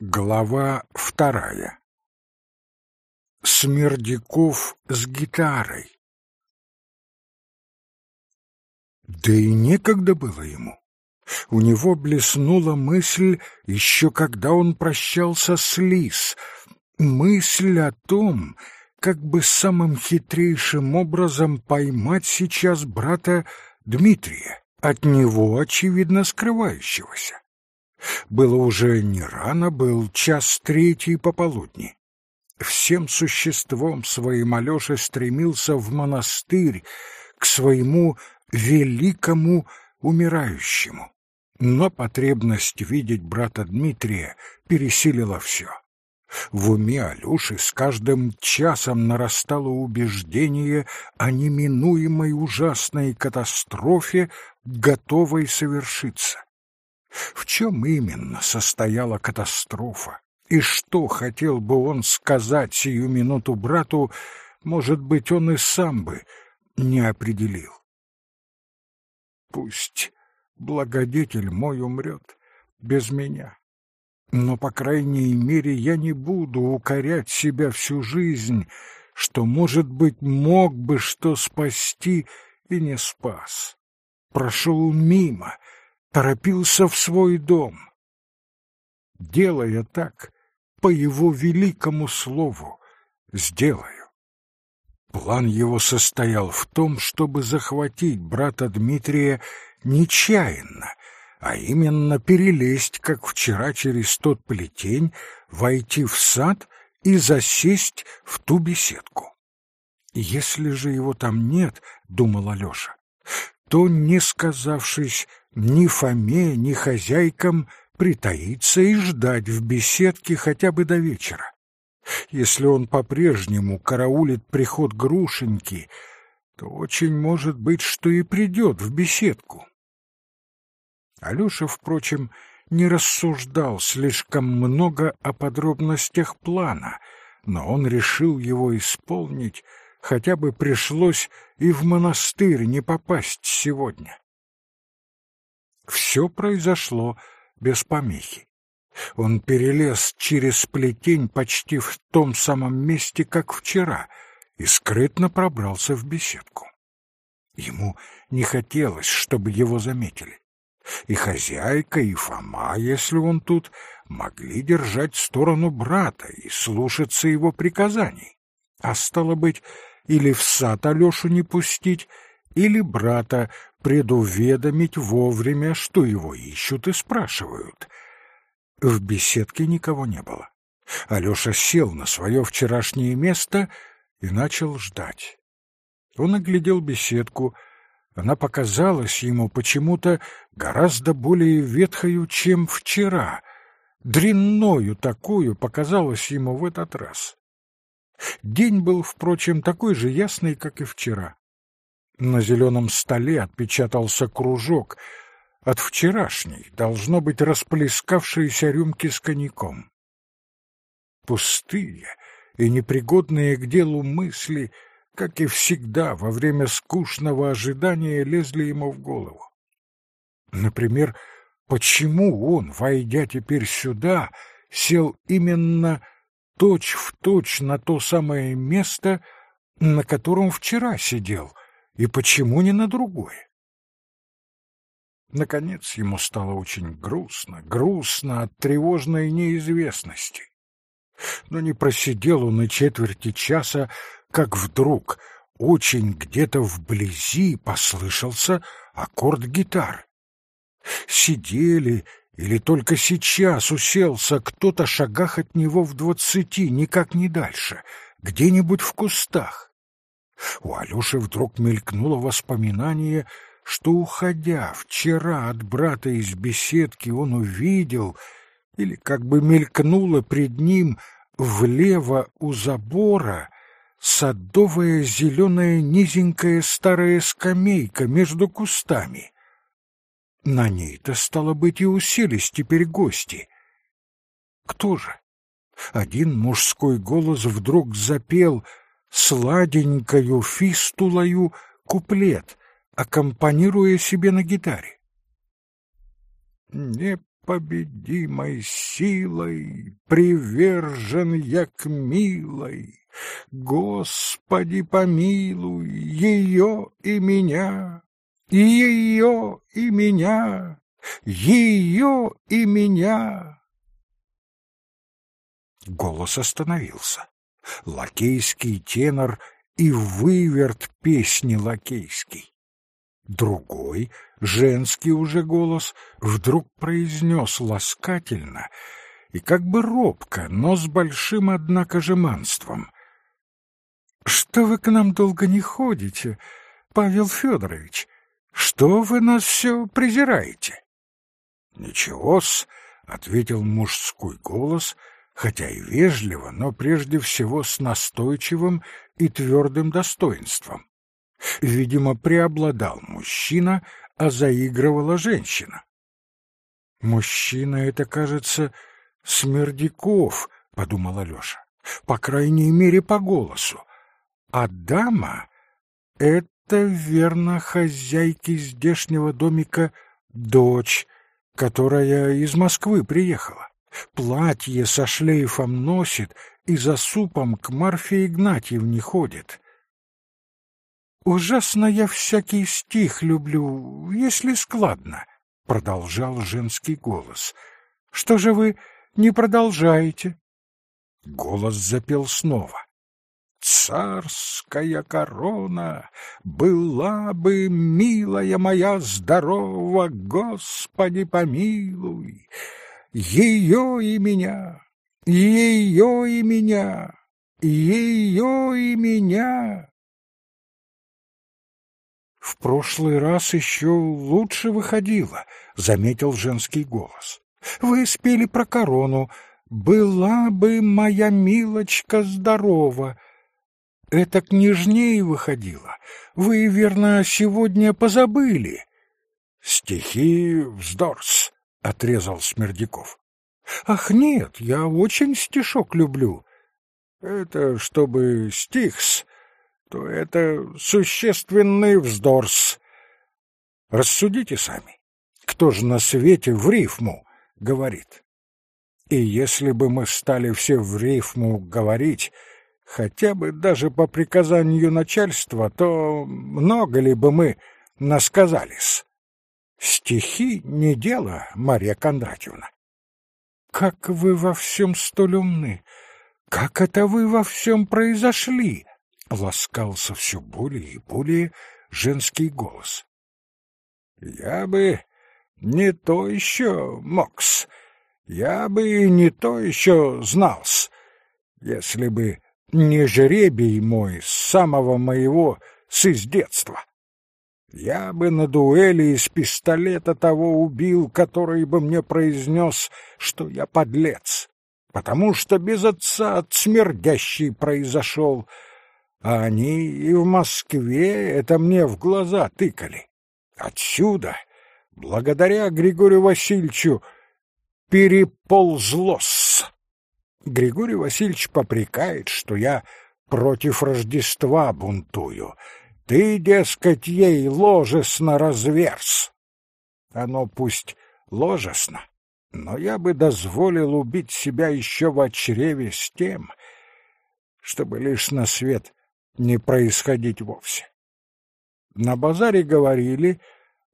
Глава вторая Смердяков с гитарой Да и некогда было ему. У него блеснула мысль, еще когда он прощался с Лис, мысль о том, как бы самым хитрейшим образом поймать сейчас брата Дмитрия, от него, очевидно, скрывающегося. Было уже не рано, был час третий пополудни. Всем существом своим Алёша стремился в монастырь, к своему великому умирающему. Но потребность видеть брата Дмитрия пересилила все. В уме Алёши с каждым часом нарастало убеждение о неминуемой ужасной катастрофе, готовой совершиться. В чем именно состояла катастрофа? И что хотел бы он сказать сию минуту брату, может быть, он и сам бы не определил. Пусть благодетель мой умрет без меня, но, по крайней мере, я не буду укорять себя всю жизнь, что, может быть, мог бы что спасти и не спас. Прошел мимо — торопился в свой дом. Делая так, по его великому слову, сделаю. План его состоял в том, чтобы захватить брата Дмитрия нечаянно, а именно перелезть, как вчера, через тот плетень, войти в сад и засесть в ту беседку. Если же его там нет, — думал Алеша, — то, не сказавшись ни Фоме, ни хозяйкам притаиться и ждать в беседке хотя бы до вечера. Если он по-прежнему караулит приход Грушеньки, то очень может быть, что и придет в беседку. Алеша, впрочем, не рассуждал слишком много о подробностях плана, но он решил его исполнить, хотя бы пришлось и в монастырь не попасть сегодня. Все произошло без помехи. Он перелез через плетень почти в том самом месте, как вчера, и скрытно пробрался в беседку. Ему не хотелось, чтобы его заметили. И хозяйка, и Фома, если он тут, могли держать сторону брата и слушаться его приказаний. А стало быть, или в сад Алешу не пустить, или брата предуведомить вовремя, что его ищут и спрашивают. В беседке никого не было. Алеша сел на свое вчерашнее место и начал ждать. Он оглядел беседку. Она показалась ему почему-то гораздо более ветхою, чем вчера. Дрянною такую показалась ему в этот раз. День был, впрочем, такой же ясный, как и вчера. На зеленом столе отпечатался кружок от вчерашней, должно быть, расплескавшиеся рюмки с коньяком. Пустые и непригодные к делу мысли, как и всегда, во время скучного ожидания лезли ему в голову. Например, почему он, войдя теперь сюда, сел именно точь-в-точь точь на то самое место, на котором вчера сидел, и почему не на другое? Наконец ему стало очень грустно, грустно от тревожной неизвестности. Но не просидел он и четверти часа, как вдруг очень где-то вблизи послышался аккорд гитары. Сидели или только сейчас уселся кто-то шагах от него в двадцати, никак не дальше, где-нибудь в кустах. У Алёши вдруг мелькнуло воспоминание, что, уходя вчера от брата из беседки, он увидел, или как бы мелькнуло пред ним влево у забора, садовая зеленая низенькая старая скамейка между кустами. На ней-то, стало быть, и уселись теперь гости. Кто же? Один мужской голос вдруг запел — сладенькою фистулою куплет, аккомпанируя себе на гитаре. Не непобедимой силой Привержен я к милой. Господи, помилуй ее и меня, ее и меня, ее и меня. Голос остановился. Лакейский тенор и выверт песни лакейский. Другой, женский уже голос, вдруг произнес ласкательно и как бы робко, но с большим, однако же, манством. «Что вы к нам долго не ходите, Павел Федорович? Что вы нас все презираете?» «Ничего-с», — ответил мужской голос, хотя и вежливо, но прежде всего с настойчивым и твердым достоинством. Видимо, преобладал мужчина, а заигрывала женщина. «Мужчина — это, кажется, Смердяков», — подумала Леша, — «по крайней мере, по голосу. А дама — это, верно, хозяйки здешнего домика дочь, которая из Москвы приехала. Платье со шлейфом носит и за супом к Марфе Игнатьевне ходит. «Ужасно я всякий стих люблю, если складно», — продолжал женский голос. «Что же вы не продолжаете?» Голос запел снова. «Царская корона была бы, милая моя, здорова, Господи помилуй, ее и меня, ее и меня, ее и меня». В прошлый раз еще лучше выходило, заметил женский голос. Вы спели про корону. Была бы моя милочка здорова. Это княжней выходило. Вы, верно, сегодня позабыли. Стихи вздорс, отрезал Смердяков. Ах, нет, я очень стишок люблю. Это чтобы стихс, то это существенный вздорс. Рассудите сами, кто же на свете в рифму говорит? И если бы мы стали все в рифму говорить, хотя бы даже по приказанию начальства, то много ли бы мы насказались? Стихи не дело, Марья Кондратьевна. Как вы во всем столь умны! Как это вы во всем произошли? ласкался все более и более женский голос. «Я бы не то еще мокс, я бы не то еще знался, если бы не жребий мой с самого моего с из детства. Я бы на дуэли из пистолета того убил, который бы мне произнес, что я подлец, потому что без отца от смердящий произошел, а они и в Москве это мне в глаза тыкали. Отсюда, благодаря Григорию Васильевичу, переползлось. Григорий Васильевич попрекает, что я против Рождества бунтую. Ты, дескать, ей ложесно разверз. Оно пусть ложесно, но я бы дозволил убить себя еще в чреве с тем, чтобы лишь на свет не происходить вовсе. На базаре говорили,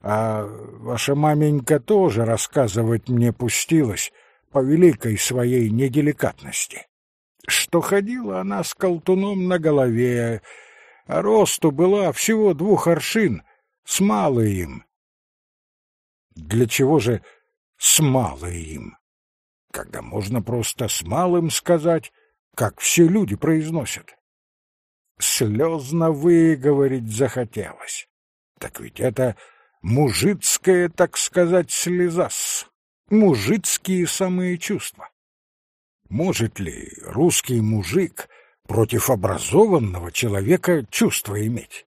а ваша маменька тоже рассказывать мне пустилась по великой своей неделикатности, что ходила она с колтуном на голове, а росту была всего двух аршин, с малым. Для чего же с малым? Когда можно просто с малым сказать, как все люди произносят слезно выговорить захотелось. Так ведь это мужицкая, так сказать, слеза-с, мужицкие самые чувства. Может ли русский мужик против образованного человека чувства иметь?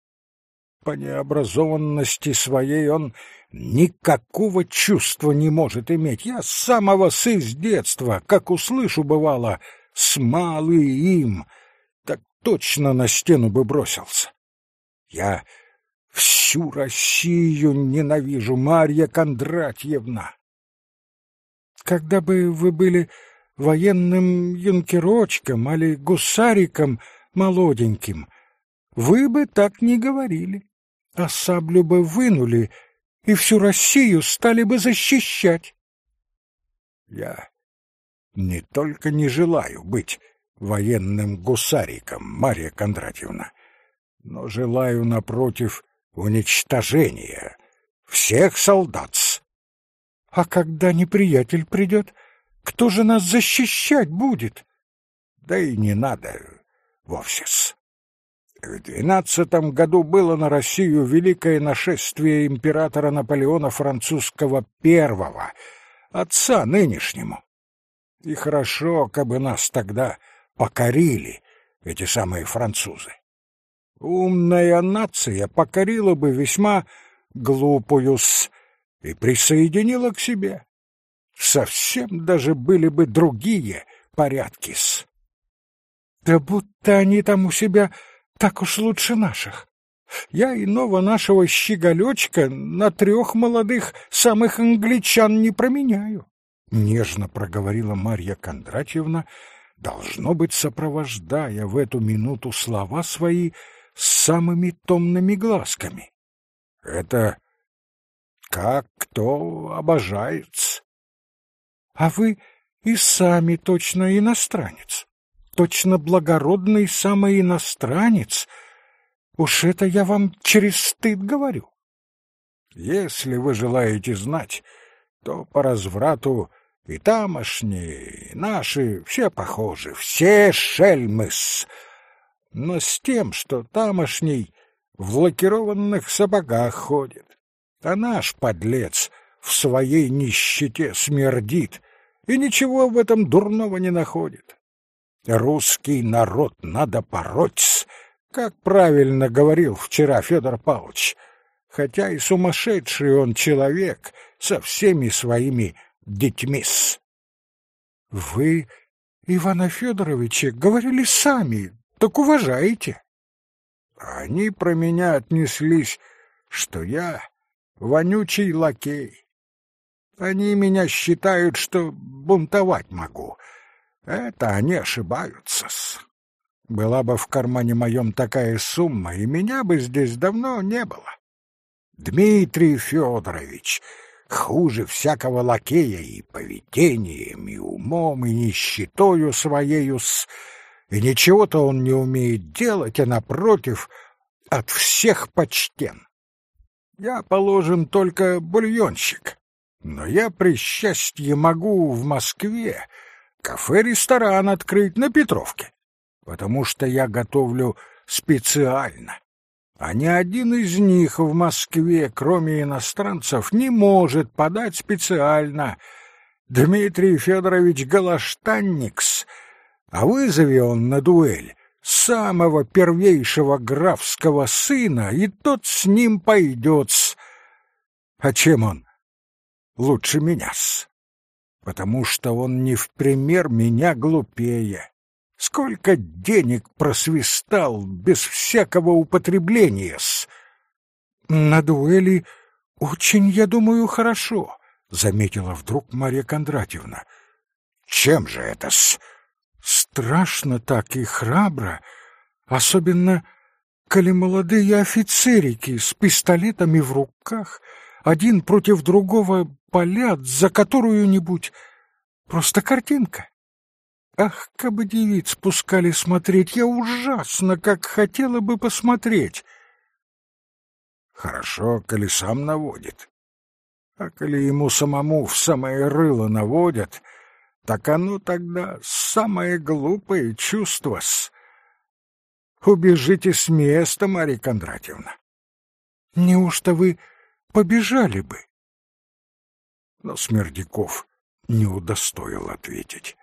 По необразованности своей он никакого чувства не может иметь. Я с самого сыс детства, как услышу, бывало, с малым, точно на стену бы бросился. Я всю Россию ненавижу, Марья Кондратьевна. когда бы вы были военным юнкерочком или гусариком молоденьким, вы бы так не говорили, а саблю бы вынули и всю Россию стали бы защищать. Я не только не желаю быть военным гусариком, Марья Кондратьевна, но желаю, напротив, уничтожения всех солдат. А когда неприятель придет, кто же нас защищать будет? Да и не надо вовсе-с. В двенадцатом году было на Россию великое нашествие императора Наполеона Французского первого, отца нынешнему. И хорошо, как бы нас тогда покорили эти самые французы. Умная нация покорила бы весьма глупую-с и присоединила к себе. Совсем даже были бы другие порядки-с. Да будто они там у себя так уж лучше наших. Я иного нашего щеголечка на трех молодых самых англичан не променяю. Нежно проговорила Марья Кондратьевна, должно быть, сопровождая в эту минуту слова свои с самыми томными глазками. Это как кто обожается. А вы и сами точно иностранец точно благородный самый иностранец. Уж это я вам через стыд говорю. Если вы желаете знать, то по разврату и тамошние, и наши все похожи, все шельмы-с. Но с тем, что тамошний в лакированных сапогах ходит, а наш подлец в своей нищете смердит и ничего в этом дурного не находит. Русский народ надо пороть, как правильно говорил вчера Федор Павлович, хотя и сумасшедший он человек со всеми своими детьми. -с. Вы, Ивана Федоровича, говорили сами, так уважаете. Они про меня отнеслись, что я вонючий лакей. Они меня считают, что бунтовать могу, это они ошибаются-с. Была бы в кармане моем такая сумма, и меня бы здесь давно не было. Дмитрий Федорович хуже всякого лакея и поведением, и умом, и нищетою своею-с, и ничего-то он не умеет делать, а, напротив, от всех почтен. Я, положим, только бульонщик, но я при счастье могу в Москве кафе-ресторан открыть на Петровке, потому что я готовлю специально. А ни один из них в Москве, кроме иностранцев, не может подать специально. Дмитрий Федорович Галаштанникс, а вызови он на дуэль самого первейшего графского сына, и тот с ним пойдет. А чем он лучше меня-с? потому что он не в пример меня глупее. Сколько денег просвистал без всякого употребления-с! — На дуэли очень, я думаю, хорошо, — заметила вдруг Марья Кондратьевна. — Чем же это-с? — Страшно так и храбро, особенно, коли молодые офицерики с пистолетами в руках один против другого палят за которую-нибудь. Просто картинка. Ах, как бы девиц пускали смотреть, я ужасно, как хотела бы посмотреть. Хорошо, коли сам наводит. А коли ему самому в самое рыло наводят, так оно тогда самое глупое чувство-с. Убежите с места, Марья Кондратьевна. Неужто вы побежали бы? но Смердяков не удостоил ответить.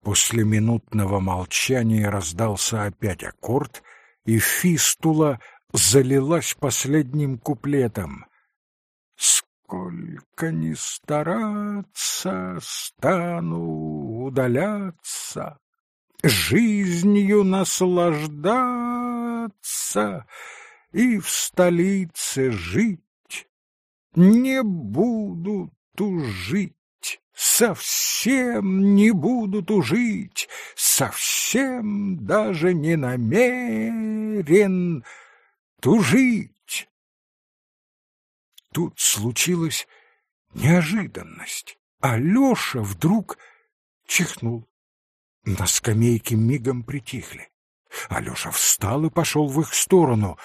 После минутного молчания раздался опять аккорд, и фистула залилась последним куплетом. «Сколько ни стараться, стану удаляться, жизнью наслаждаться и в столице жить не буду тужить. совсем не буду тужить, совсем даже не намерен тужить. Тут случилась неожиданность. Алёша вдруг чихнул. На скамейке мигом притихли. Алёша встал и пошел в их сторону.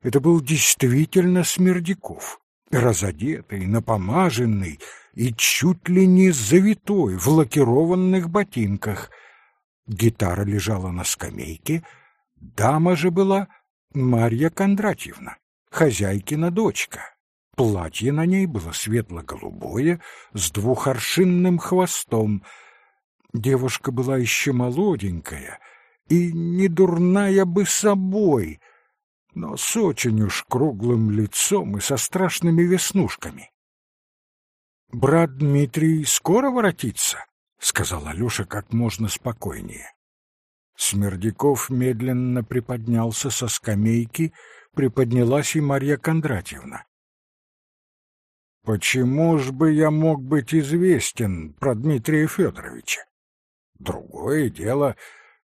Это был действительно Смердяков, разодетый, напомаженный и чуть ли не завитой в лакированных ботинках. Гитара лежала на скамейке, дама же была Марья Кондратьевна, хозяйкина дочка. Платье на ней было светло-голубое, с двухоршинным хвостом. Девушка была еще молоденькая и не дурная бы собой, но с очень уж круглым лицом и со страшными веснушками. «Брат Дмитрий скоро воротится?» — сказал Алёша как можно спокойнее. Смердяков медленно приподнялся со скамейки, приподнялась и Марья Кондратьевна. Почему ж бы я мог быть известен про Дмитрия Федоровича? Другое дело,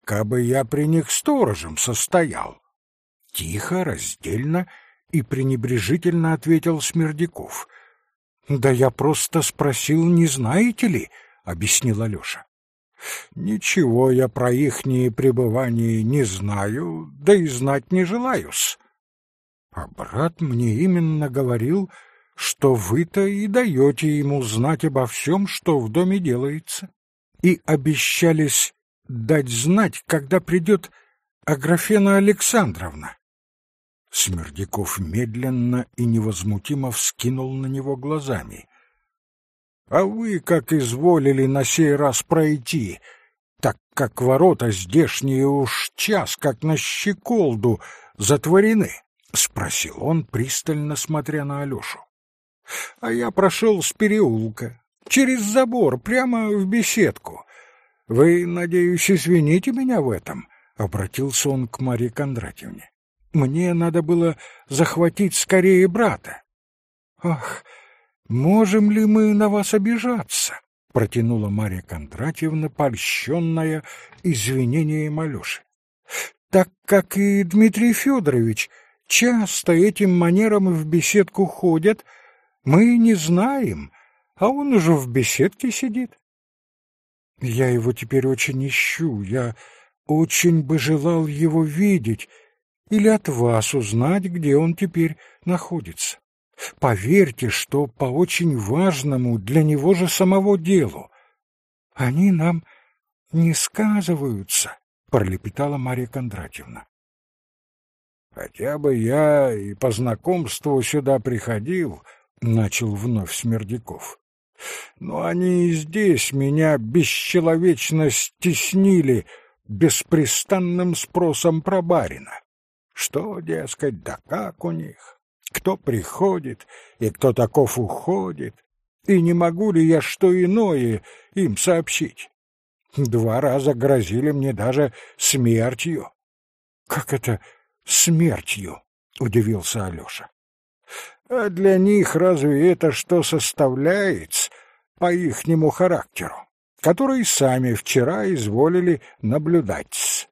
кабы я при них сторожем состоял. Тихо, раздельно и пренебрежительно ответил Смердяков. Да я просто спросил, не знаете ли, объяснил Алёша. Ничего я про ихние пребывания не знаю, да и знать не желаю-с. А брат мне именно говорил, что вы-то и даете ему знать обо всем, что в доме делается, и обещались дать знать, когда придет Аграфена Александровна. Смердяков медленно и невозмутимо вскинул на него глазами. — А вы как изволили на сей раз пройти, так как ворота здешние уж час, как на щеколду, затворены? — спросил он, пристально смотря на Алешу а я прошел с переулка, через забор, прямо в беседку. Вы, надеюсь, извините меня в этом, — обратился он к Марье Кондратьевне. Мне надо было захватить скорее брата. Ах, можем ли мы на вас обижаться? — протянула Марья Кондратьевна, польщенная извинением Алёши. Так как и Дмитрий Федорович часто этим манером в беседку ходят, — мы не знаем, а он уже в беседке сидит. Я его теперь очень ищу, я очень бы желал его видеть или от вас узнать, где он теперь находится. Поверьте, что по очень важному для него же самого делу. Они нам не сказываются, — пролепетала Марья Кондратьевна. Хотя бы я и по знакомству сюда приходил, —— начал вновь Смердяков. «Но они и здесь меня бесчеловечно стеснили беспрестанным спросом про барина. Что, дескать, да как у них? Кто приходит и кто таков уходит? И не могу ли я что иное им сообщить? Два раза грозили мне даже смертью». «Как это смертью?» — удивился Алеша. А для них разве это что составляет по ихнему характеру, который сами вчера изволили наблюдать?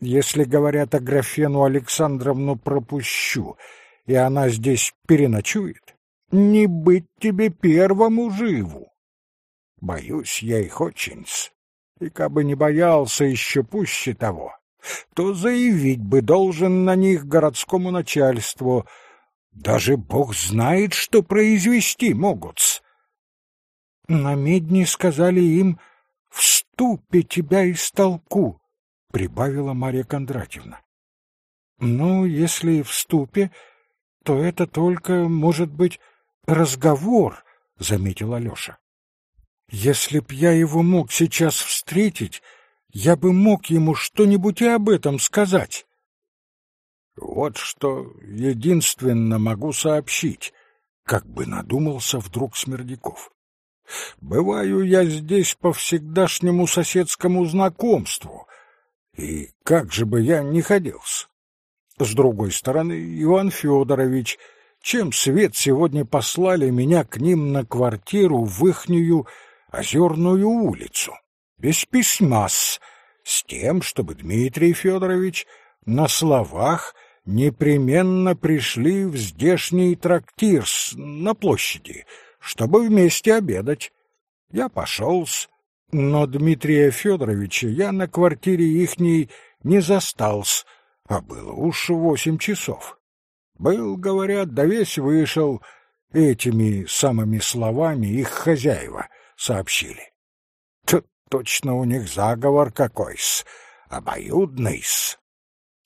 Если, говорят, о графену Александровну пропущу, и она здесь переночует, не быть тебе первому живу. Боюсь я их очень, и кабы не боялся еще пуще того, то заявить бы должен на них городскому начальству — даже бог знает, что произвести могут. На медне сказали им «В ступе тебя из толку», — прибавила Марья Кондратьевна. Ну, если в ступе, то это только, может быть, разговор, — заметил Алеша. Если б я его мог сейчас встретить, я бы мог ему что-нибудь и об этом сказать. Вот что единственно могу сообщить, как бы надумался вдруг Смердяков. Бываю я здесь по всегдашнему соседскому знакомству, и как же бы я не ходился. С другой стороны, Иван Федорович, чем свет сегодня послали меня к ним на квартиру в ихнюю Озерную улицу, без письма-с, с тем, чтобы Дмитрий Федорович на словах непременно пришли в здешний трактир на площади, чтобы вместе обедать. Я пошел-с, но Дмитрия Федоровича я на квартире ихней не застал-с, а было уж восемь часов. Был, говорят, да весь вышел, этими самыми словами их хозяева сообщили. Тут точно у них заговор какой-с, обоюдный-с.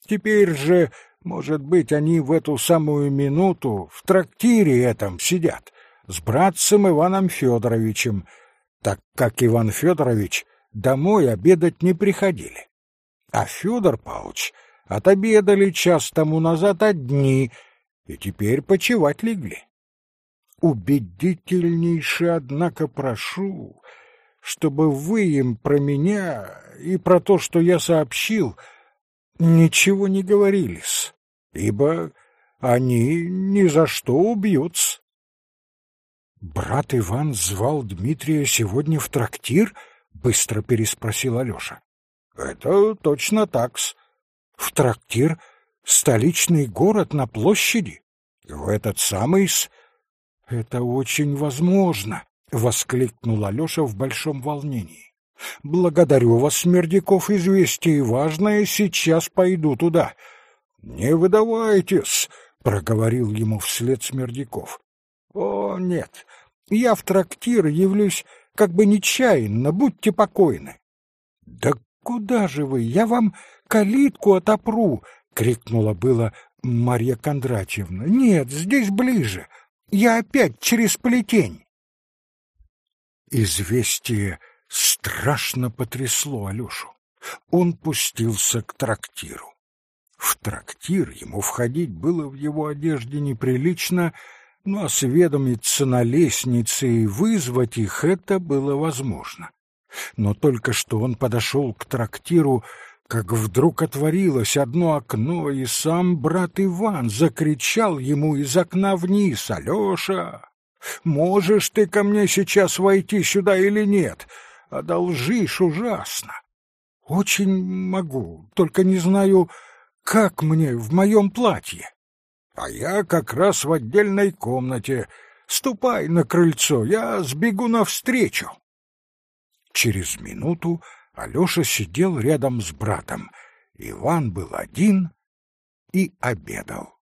Теперь же, может быть, они в эту самую минуту в трактире этом сидят с братцем Иваном Федоровичем, так как Иван Федорович домой обедать не приходили. А Федор Павлович отобедали час тому назад одни и теперь почевать легли. Убедительнейше, однако, прошу, чтобы вы им про меня и про то, что я сообщил, ничего не говорились, ибо они ни за что убьются. Брат Иван звал Дмитрия сегодня в трактир? быстро переспросил Алёша. Это точно такс. В трактир столичный город на площади? В этот самый с Это очень возможно, воскликнул Алёша в большом волнении. Благодарю вас, Смердяков, известие важное, сейчас пойду туда. Не выдавайтесь, проговорил ему вслед Смердяков. О, нет, я в трактир явлюсь как бы нечаянно, будьте покойны. Да куда же вы? Я вам калитку отопру, крикнула было Марья Кондратьевна. Нет, здесь ближе. Я опять через плетень. Известие страшно потрясло Алёшу. Он пустился к трактиру. В трактир ему входить было в его одежде неприлично, но осведомиться на лестнице и вызвать их это было возможно. Но только что он подошел к трактиру, как вдруг отворилось одно окно, и сам брат Иван закричал ему из окна вниз «Алеша, можешь ты ко мне сейчас войти сюда или нет? Одолжишь ужасно». «Очень могу, только не знаю, как мне в моем платье» а я как раз в отдельной комнате. Ступай на крыльцо, я сбегу навстречу. Через минуту Алёша сидел рядом с братом. Иван был один и обедал.